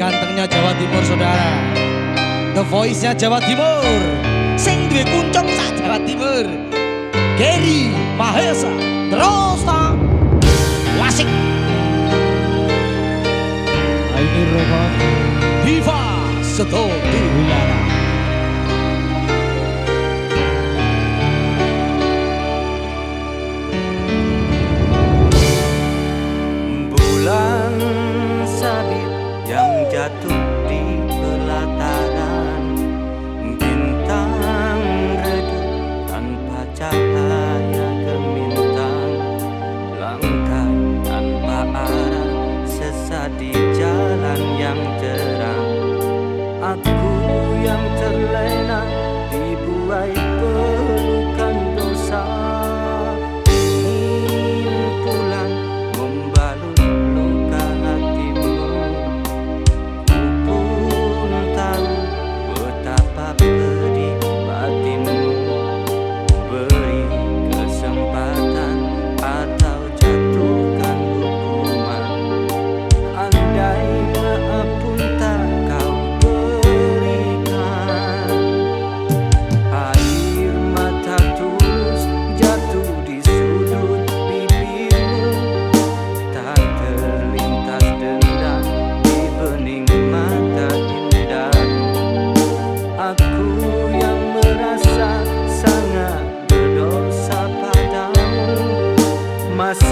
gantengnya Jawa Timur saudara. The voice-nya Jawa Timur. Sing duwe kuncung sak Jawa Timur. Gary Mahesa Drosta. Wasik nah, Ini Roba Diva Seto dataran bintang redup tanpa cahaya gemintang langkah tanpa arah sesat di jalan yang terang. Aku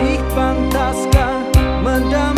masih pantaskah mendam